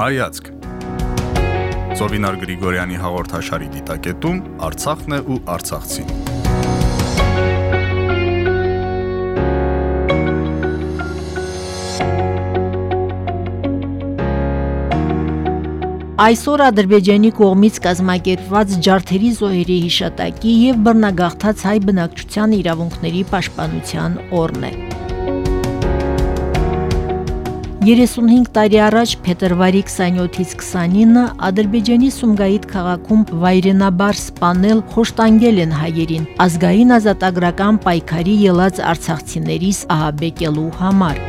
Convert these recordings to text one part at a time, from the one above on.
Հայացք Զովինար Գրիգորյանի հաղորդաշարի դիտակետում Արցախն է ու Արցախցին։ Այսօր Ադրբեջանի կողմից կազմակերպված ջարդերի զոհերի հիշատակի եւ բռնագաղթած հայ բնակչության իրավունքների պաշտպանության օրն է։ 35 տարի առաջ փետրվարի 27-ից 29-ը Ադրբեջանի Սումգայիթ քաղաքում վայրենաբար սպանել խոշտանգել են հայերին ազգային ազատագրական պայքարի ելած արցախցիներից ահաբեկելու համար։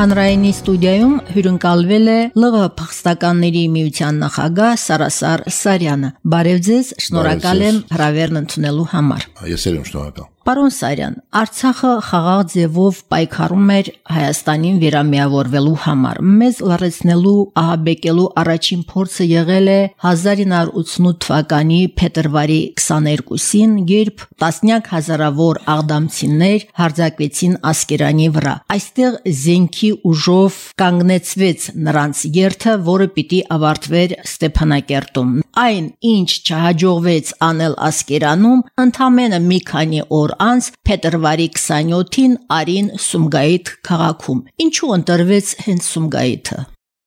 Հանրայինի ստուդիայում հյուրընկալվել է ԼՂ փախստականների միության նախագահ Սարասար Սարյանը։ Բարև ձեզ, շնորհակալ եմ հրավերն ընդունելու համար։ Ես եմ շնորհակալ։ Պարոն Սարյան, Արցախը խաղաղ ձևով պայքարում էր Հայաստանին վերամիավորվելու համար։ Մեզ լրացնելու, ահաբեկելու առաջին փորձը եղել է 1988 թվականի փետրվարի 22-ին, երբ տասնյակ հազարավոր աղդամցիներ հարձակվեցին Ասկերանի վրա։ Այստեղ զենքի ուժով կանգնեցվեց նրանց երթը, որը պիտի ավարտվեր Ստեփանակերտում։ Այն, ինչ չհաջողվեց անել Ասկերանում, ընդամենը մի քանի օր անց փետրվարի 27-ին Արին Սումգայիթ քաղաքում։ Ինչու ընտրվեց հենց Սումգայիթը։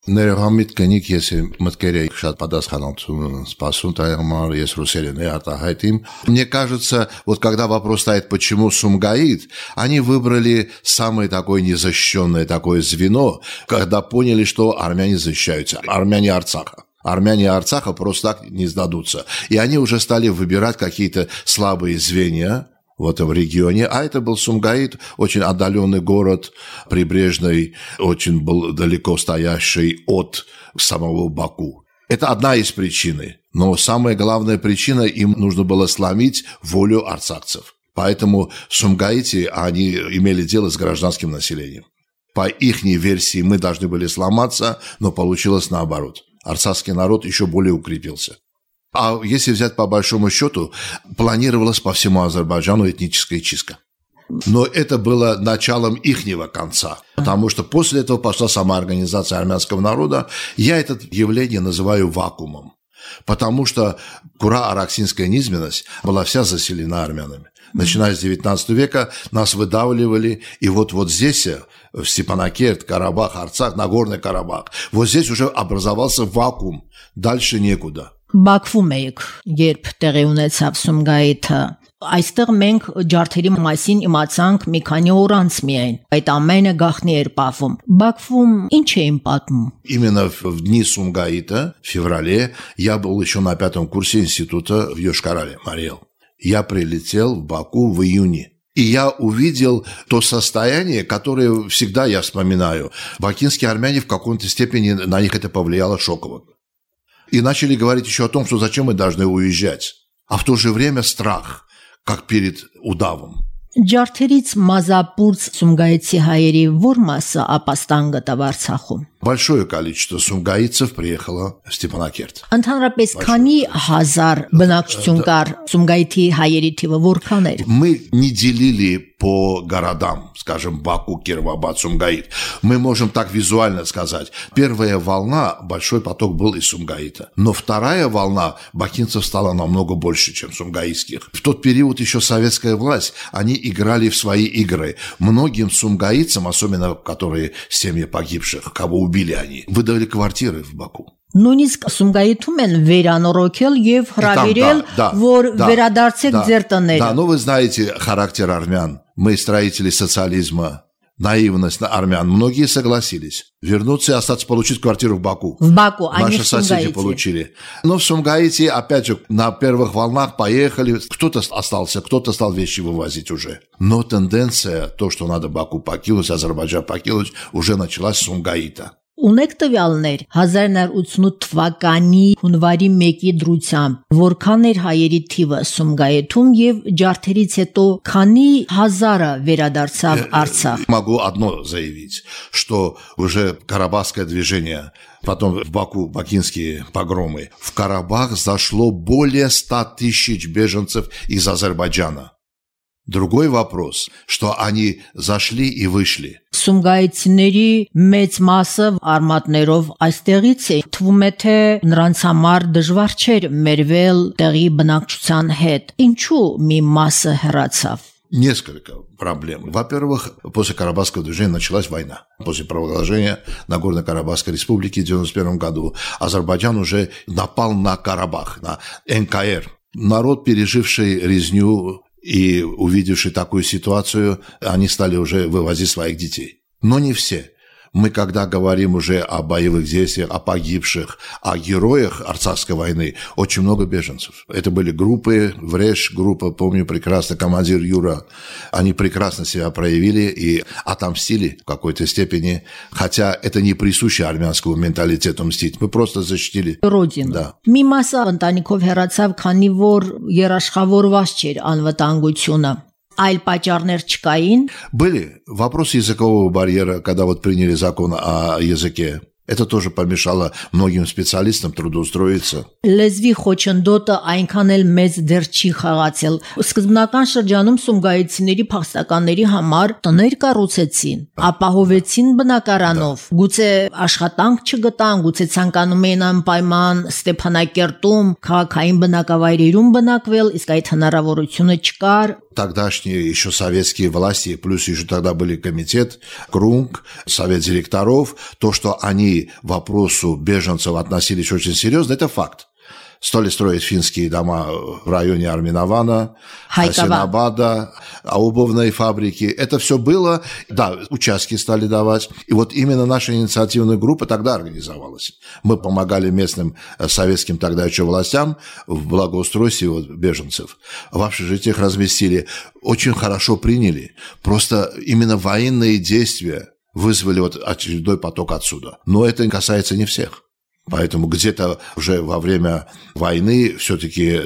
Ներհամիտ կնիկ ես մտքեր էի շատ պատասխанություն спасун таймар ես ռուսերեն է արտահայտիմ мне кажется вот когда вопрос стоит почему Сумгаит они выбрали самое такое незащищенное такое звено когда поняли что армяне защищаются армяне Арцаха Армяне Арцаха просто так не сдадутся. И они уже стали выбирать какие-то слабые звенья, в этом регионе, а это был Сумгаит, очень отдаленный город, прибрежный, очень был далеко стоящий от самого Баку. Это одна из причин, но самая главная причина, им нужно было сломить волю арцакцев. Поэтому в Сумгаите они имели дело с гражданским населением. По их версии мы должны были сломаться, но получилось наоборот. Арцахский народ еще более укрепился. А если взять по большому счету, планировалась по всему Азербайджану этническая чистка. Но это было началом ихнего конца, потому что после этого пошла сама организация армянского народа. Я это явление называю вакуумом, потому что Кура-Араксинская низменность была вся заселена армянами. Начиная с 19 века нас выдавливали, и вот, вот здесь, в Степанакерт, Карабах, Арцах, Нагорный Карабах, вот здесь уже образовался вакуум, дальше некуда. Բաքվում էիք, երբ տեղի ունեցավ Սումգայիթը։ Այստեղ մենք ջարդերի մասին իմացանք մի քանի օր անց միայն։ Այդ ամենը գախնի էր պահվում։ Բաքվում ինչ էին պատմում։ Именно в дни Сумгаита, в феврале, я был еще на пятом курсе института в Йошкар-Оле, Мариэл. Я прилетел в Баку в июне. И я увидел то состояние, которое всегда я вспоминаю. Бакинские армяне в каком-то степени на них это повлияло шоково и начали говорить еще о том, что зачем мы должны уезжать. А в то же время страх, как перед удавом. Ջարդերից մազապուրց Սումգայիցի հայերի ո՞ր մասը ապաստան գտավ Արցախում։ Большое количество сумгаицев приехало в Степанакерт. Ընդհանրապես քանի հազար բնակչություն կար Սումգայիթի հայերի թիվը որքան էր։ Мы не делили по городам, скажем, Баку, Кировабад, Сумгаит. Мы можем так визуально сказать. Первая волна, большой поток был из Сумгаита. Но вторая волна бакинцев стала намного больше, чем сумгаитских. В тот период еще советская власть, они играли в свои игры. Многим сумгаитцам, особенно которые семьи погибших, кого убили они, выдали квартиры в Баку. Նույնիսկ Սումգայիթում են վերանորոգել եւ հրավիրել, որ վերադարձեք ձեր տները։ Да, ну вы знаете характер армян. Мы строители социализма, наивность на армян. Многие согласились вернуться и остаться получить квартиру в Баку. В Баку, а Наши не в соседи получили. Но в Сумгаите, опять же, на первых волнах поехали. Кто-то остался, кто-то стал вещи вывозить уже. Но тенденция, то, что надо Баку покинуть, Азербайджан покинуть, уже началась с Сумгаита. Ունեք տվյալներ 1988 թվականի հունվարի 1-ի դրությամբ որքան էր հայերի թիվը Սումգայիթում եւ ջարդերից հետո քանի հազարը վերադարձավ Արցախ Могу одно заявить, что уже Карабахское движение потом в Баку бакинские погромы. В Карабах зашло более 100 тысяч беженцев из Азербайджана. Другой вопрос, что они зашли и вышли. Սումգայիցիների մեծ մասը արմատներով այստեղից է թվում է թե նրանց համար դժվար չէր մերվել տեղի բնակչության հետ ինչու մի մասը հեռացավ Несколько проблем. Во-первых, после Карабахского движения началась война. После провозглашения Нагорно-Карабахской республики в 1991 году Азербайджан уже напал на Карабах, на НКР. Народ, переживший резню и увидевший такую ситуацию, они стали уже вывозить своих детей. Но не все. Мы, когда говорим уже о боевых действиях, о погибших, о героях Арцахской войны, очень много беженцев. Это были группы, Вреш группа, помню прекрасно, командир Юра. Они прекрасно себя проявили и отомстили в какой-то степени, хотя это не присуще армянскому менталитету мстить. Мы просто защитили. Родину. Да. Մի մասը ընտանիքով հեռացավ, քանի որ երաշխավորված չէր անվտանգությունը այլ պատճառներ չկային Были вопросы языкового барьера, когда вот приняли закон о языке. Это тоже помешало многим специалистам трудоустроиться. լեզվի խոչընդոտը այնքան էլ մեծ դեր չի խաղացել սկզբնական շրջանում սումգայիցիների փախստականների համար տներ կառուցեցին ապահովեցին բնակարանով գուցե աշխատանք չգտան գուցե ցանկանում էին անպայման Ստեփանակերտում քաղաքային բնակավայրերում բնակվել իսկ այդ հնարավորությունը չկար тогдашние еще советские власти, плюс еще тогда были комитет, КРУНК, совет директоров, то, что они вопросу беженцев относились очень серьезно, это факт. Стали строить финские дома в районе Арминована, Хайкова. Хасинабада, обувные фабрики. Это все было, да, участки стали давать. И вот именно наша инициативная группа тогда организовалась. Мы помогали местным э, советским тогда еще властям в благоустройстве вот беженцев. В общежитиях разместили. Очень хорошо приняли. Просто именно военные действия вызвали вот очередной поток отсюда. Но это касается не всех. Поэтому где-то уже во время войны все-таки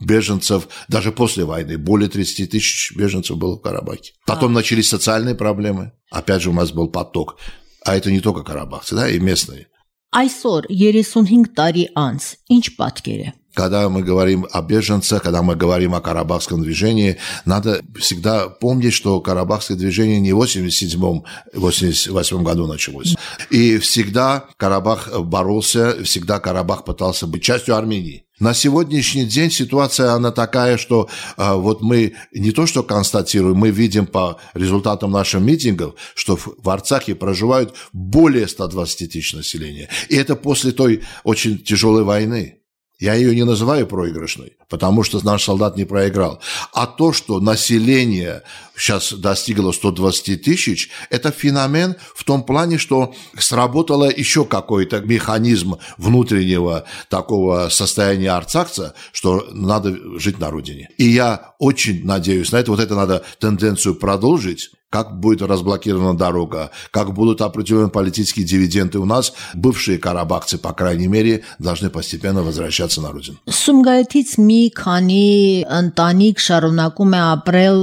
беженцев, даже после войны, более 30 тысяч беженцев было в Карабахе. Потом начались социальные проблемы. Опять же у нас был поток. А это не только карабахцы, да, и местные. այսօր 35 տարի անց ինչ պատկեր է Когда мы говорим о беженцах, когда мы говорим о карабахском движении, надо всегда помнить, что карабахское движение не в 87-88 году началось. И всегда Карабах боролся, всегда Карабах пытался быть частью Армении. На сегодняшний день ситуация она такая, что э, вот мы не то что констатируем, мы видим по результатам наших митингов, что в, в Арцахе проживают более 120 тысяч населения. И это после той очень тяжелой войны. Я ее не называю проигрышной, потому что наш солдат не проиграл. А то, что население сейчас достигло 120 тысяч, это феномен в том плане, что сработало еще какой-то механизм внутреннего такого состояния арцахца, что надо жить на родине. И я очень надеюсь на это. Вот это надо тенденцию продолжить как будет разблокирована дорога, как будут определены политические дивиденды у нас, бывшие карабахцы, по крайней мере, должны постепенно возвращаться на родину. Սումգայիթից մի քանի ընտանիք շարունակում է ապրել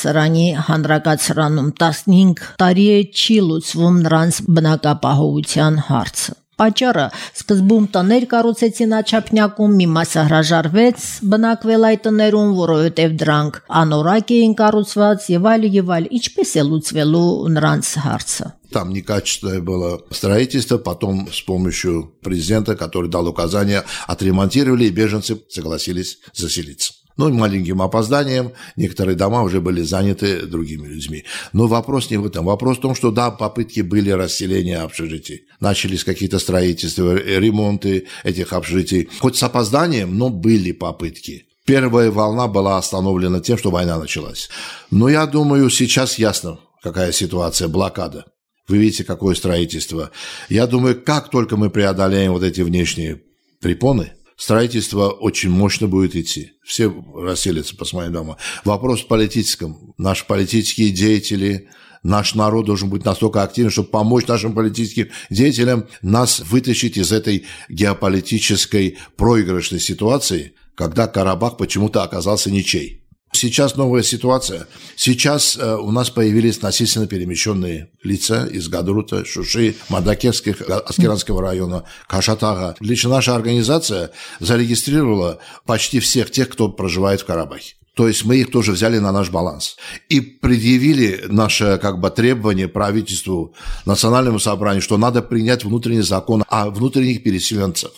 Պետհամալսարանի հանրակացարանում 15 տարի է չի լուծվում նրանց բնակապահովության հարցը Պաճառը սկզբում տներ կառուցեցին Աչափնյակում, մի մասը հրաժարվեց բնակվել այդ տներում, որովհետև դրանք անորակ էին կառուցված եւ այլ եւ այլ։ Ինչպես է լուծվելու նրանց հարցը։ Там некачественное было строительство, потом с помощью президента, который дал указания, отремонтировали, и беженцы согласились заселиться. Ну, и маленьким опозданием некоторые дома уже были заняты другими людьми. Но вопрос не в этом. Вопрос в том, что да, попытки были расселения общежитий. Начались какие-то строительства, ремонты этих общежитий. Хоть с опозданием, но были попытки. Первая волна была остановлена тем, что война началась. Но я думаю, сейчас ясно, какая ситуация, блокада. Вы видите, какое строительство. Я думаю, как только мы преодолеем вот эти внешние препоны, строительство очень мощно будет идти. Все расселятся по своим домам. Вопрос в политическом. Наши политические деятели, наш народ должен быть настолько активен, чтобы помочь нашим политическим деятелям нас вытащить из этой геополитической проигрышной ситуации, когда Карабах почему-то оказался ничей. Сейчас новая ситуация. Сейчас э, у нас появились насильственно перемещенные лица из Гадрута, Шуши, Мадакевских, Аскеранского района, Кашатага. Лично наша организация зарегистрировала почти всех тех, кто проживает в Карабахе. То есть мы их тоже взяли на наш баланс. И предъявили наше как бы требование правительству, национальному собранию, что надо принять внутренний закон о внутренних переселенцах.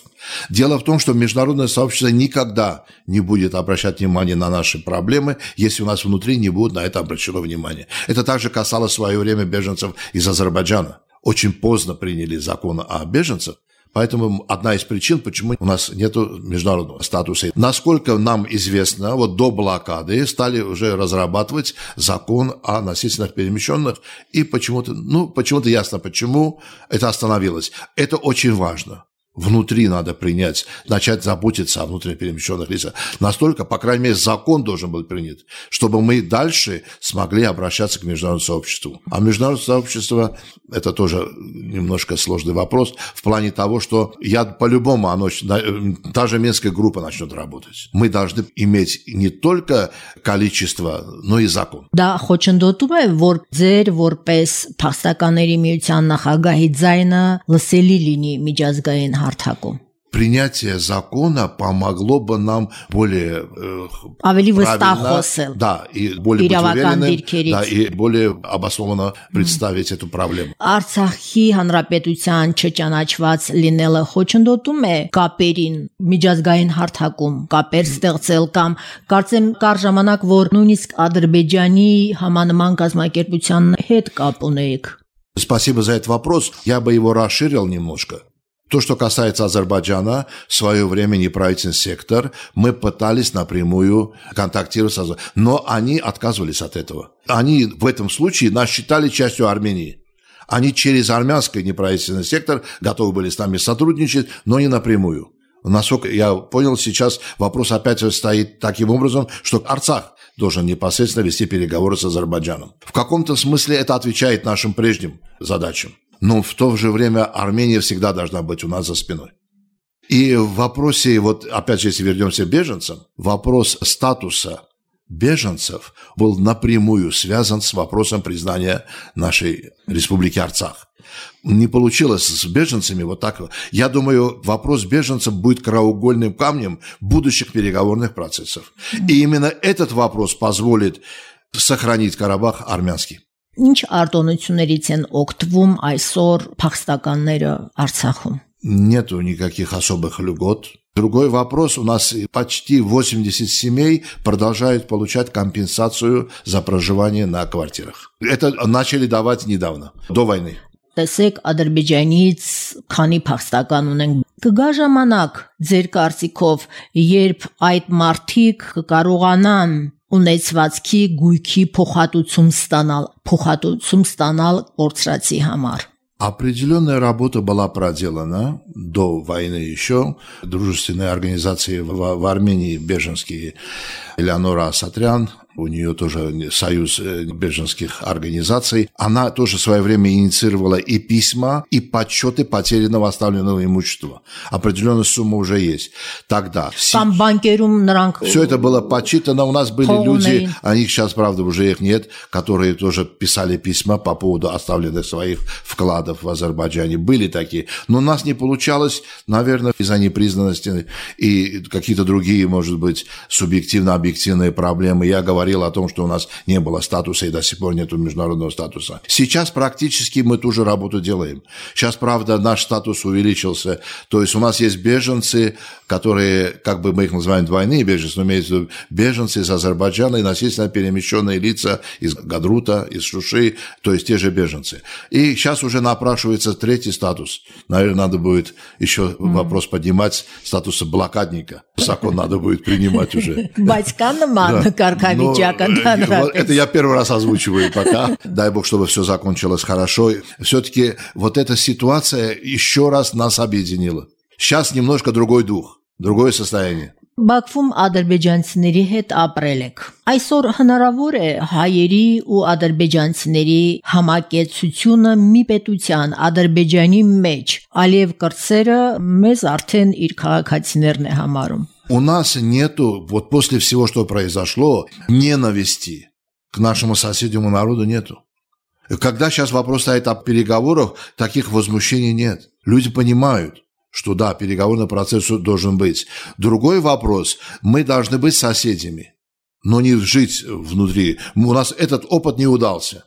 Дело в том, что международное сообщество никогда не будет обращать внимание на наши проблемы, если у нас внутри не будет на это обращено внимание. Это также касалось в свое время беженцев из Азербайджана. Очень поздно приняли закон о беженцах, Поэтому одна из причин, почему у нас нет международного статуса. Насколько нам известно, вот до блокады стали уже разрабатывать закон о насильственных перемещенных, и почему-то, ну, почему-то ясно, почему это остановилось. Это очень важно внутри надо принять, начать заботиться о внутренне перемещенных лицах. Настолько, по крайней мере, закон должен был принят, чтобы мы дальше смогли обращаться к международному сообществу. А международное сообщество – это тоже немножко сложный вопрос в плане того, что я по-любому, оно, та же Минская группа начнет работать. Мы должны иметь не только количество, но и закон. Да, խոչընդոտում է, որ ձեր որպես փախստականների միության նախագահի ձայնը լսելի լինի միջազգային հարթակում принятие закона помогло бы нам более э, ավելի վստահ Да, и более быть уверенным, да, и более обоснованно представить эту проблему. Արցախի հանրապետության չճանաչված լինելը խոչընդոտում է կապերին միջազգային հարթակում, կապեր ստեղծել կամ կարծեմ կար ժամանակ, որ նույնիսկ Ադրբեջանի համանման կազմակերպության հետ կապ ունեիք Спасибо за этот вопрос. Я бы его расширил немножко. То, что касается Азербайджана, в свое время неправительственный сектор, мы пытались напрямую контактировать с Азербайджаном, но они отказывались от этого. Они в этом случае нас считали частью Армении. Они через армянский неправительственный сектор готовы были с нами сотрудничать, но не напрямую. Насколько я понял, сейчас вопрос опять стоит таким образом, что Арцах должен непосредственно вести переговоры с Азербайджаном. В каком-то смысле это отвечает нашим прежним задачам но в то же время Армения всегда должна быть у нас за спиной. И в вопросе, вот опять же, если вернемся к беженцам, вопрос статуса беженцев был напрямую связан с вопросом признания нашей республики Арцах. Не получилось с беженцами вот так. Я думаю, вопрос беженцев будет краеугольным камнем будущих переговорных процессов. И именно этот вопрос позволит сохранить Карабах армянский. Ինչ արտոնություններից են օգտվում այսօր փախստականները Արցախում։ Нету никаких особых льгот. Другой вопрос, у нас почти 80 семей продолжают получать компенсацию за проживание на квартирах. Это начали давать недавно, до войны. Տեսեք Ադրբեջանից քանի փախստական ունենք կգա ժամանակ ձեր կարծիքով երբ այդ մարտիկ կկարողանան ունեցվածքի գույքի փոխհատուցում ստանալ, փոխհատուցում ստանալ կորցրացի համար։ Определенная работа была проделана до войны еще. Дружественные организации в, в Армении, беженские, Элеонора Асатрян, у нее тоже союз э, беженских организаций. Она тоже в свое время инициировала и письма, и подсчеты потерянного оставленного имущества. Определенная сумма уже есть. Тогда. Все это было подсчитано. У нас были люди, а них сейчас, правда, уже их нет, которые тоже писали письма по поводу оставленных своих вкладов в Азербайджане. Были такие. Но у нас не получалось, наверное, из-за непризнанности и какие-то другие, может быть, субъективно-объективные проблемы. Я говорю говорил о том, что у нас не было статуса и до сих пор нет международного статуса. Сейчас практически мы ту же работу делаем. Сейчас, правда, наш статус увеличился. То есть у нас есть беженцы, которые, как бы мы их называем двойные беженцы, но имеется в виду беженцы из Азербайджана и насильственно перемещенные лица из Гадрута, из Шуши, то есть те же беженцы. И сейчас уже напрашивается третий статус. Наверное, надо будет еще mm. вопрос поднимать статуса блокадника. Закон надо будет принимать уже. Батьканаман, ну, Это я первый раз озвучиваю пока. Дай бог, чтобы все закончилось хорошо. Все-таки вот эта ситуация еще раз нас объединила. Сейчас немножко другой дух, другое состояние. Բաքվում ադրբեջանցիների հետ ապրել եք։ Այսօր հնարավոր է հայերի ու ադրբեջանցիների համակեցությունը մի պետության Ադրբեջանի մեջ։ Ալիև կրծերը մեզ արդեն իր քաղաքացիներն է համարում։ у нас нету, вот после всего, что произошло, ненависти к нашему соседнему народу нету. Когда сейчас вопрос стоит о переговорах, таких возмущений нет. Люди понимают, что да, переговорный процесс должен быть. Другой вопрос, мы должны быть соседями. но не жить внутри. У нас этот опыт не удался,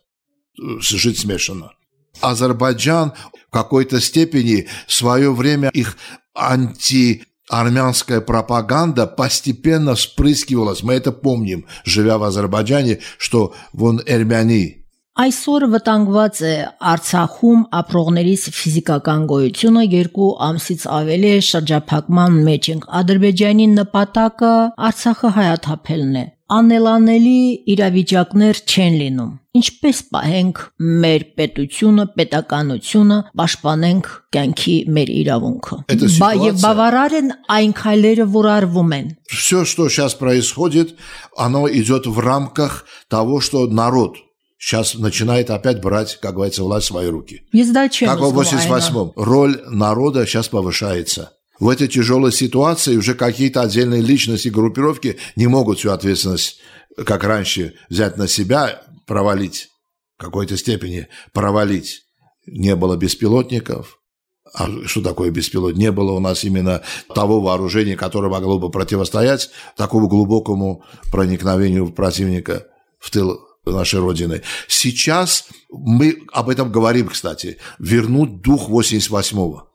жить смешанно. Азербайджан в какой-то степени в свое время их анти армянская пропаганда постепенно вспрыскивалась. Мы это помним, живя в Азербайджане, что вон эрмяни, Այսօր վտանգված է Արցախում ապրողներից ֆիզիկական գոյությունը երկու ամսից ավելի է շրջափակման մեջ ենք։ Ադրբեջանի նպատակը Արցախը հայաթափելն է։ Անելանելի իրավիճակներ չեն լինում։ Ինչպես պահենք մեր պետությունը, պետականությունը, պաշտպանենք կյանքի մեր իրավունքը։ Բա եւ բավարար են այն քայլերը, որ արվում են։ Все, что сейчас происходит, оно идет в рамках того, что народ сейчас начинает опять брать, как говорится, власть в свои руки. Как в 88-м. Роль народа сейчас повышается. В этой тяжелой ситуации уже какие-то отдельные личности, группировки не могут всю ответственность, как раньше, взять на себя, провалить, в какой-то степени провалить. Не было беспилотников, а что такое беспилотник? Не было у нас именно того вооружения, которое могло бы противостоять такому глубокому проникновению противника в тыл нашей Родины. Сейчас мы об этом говорим, кстати, вернуть дух 88-го.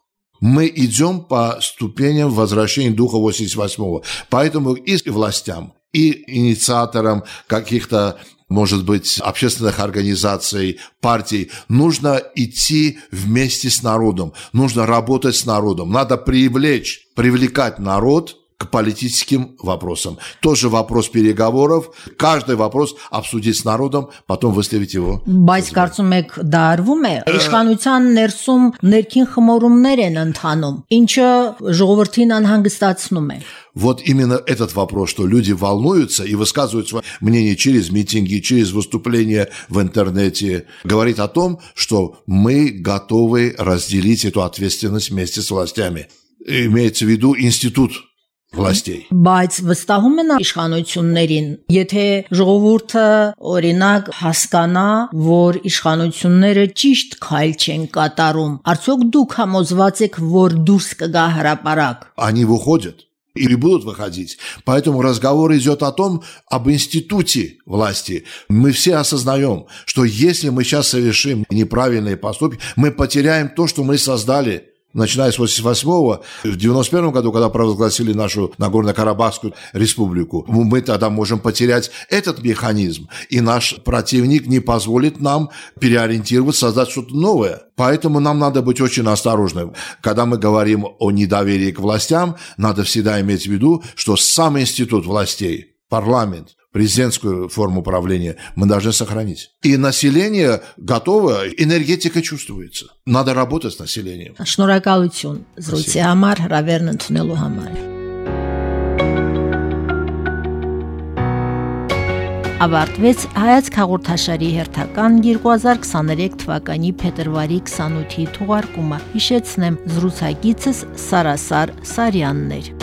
Мы идем по ступеням возвращения духа 88-го. Поэтому и властям, и инициаторам каких-то может быть, общественных организаций, партий, нужно идти вместе с народом, нужно работать с народом, надо привлечь, привлекать народ – к политическим вопросам. Тоже вопрос переговоров, каждый вопрос обсудить с народом, потом выставить его. Բայց կարծում եք դա արվում է։ Իշխանության ներսում ներքին խմորումներ են ընթանում, ինչը ժողովրդին անհանգստացնում է։ Вот именно этот вопрос, что люди волнуются и высказывают свое мнение через митинги, через выступления в интернете, говорит о том, что мы готовы разделить эту ответственность вместе с властями. Имеется в виду институт властей։ Բայց վստահում են իշխանություններին, եթե ժողովուրդը օրինակ հասկանա, որ իշխանությունները ճիշտ քայլ չեն կատարում, արդյոք դուք համոզված եք, որ դուրս կգա հրաապարակ։ Они выходят или будут выходить. Поэтому разговор идет о том, об институте власти. Мы все осознаем, что если мы сейчас совершим неправильные поступки, мы потеряем то, что мы создали – начиная с 88-го, в 91 году, когда провозгласили нашу Нагорно-Карабахскую республику, мы тогда можем потерять этот механизм, и наш противник не позволит нам переориентировать, создать что-то новое. Поэтому нам надо быть очень осторожным. Когда мы говорим о недоверии к властям, надо всегда иметь в виду, что сам институт властей, парламент, президентскую форму управления мы должны сохранить. И население готово, энергетика чувствуется. Надо работать с населением. Շնորհակալություն զրույցի համար, հրավերն ընդունելու համար։ ավարտվեց հայաց հաղորդաշարի հերթական 2023 թվականի փետրվարի 28-ի թողարկումը։ Հիշեցնեմ, զրուցակիցս Սարասար Սարյանն էր։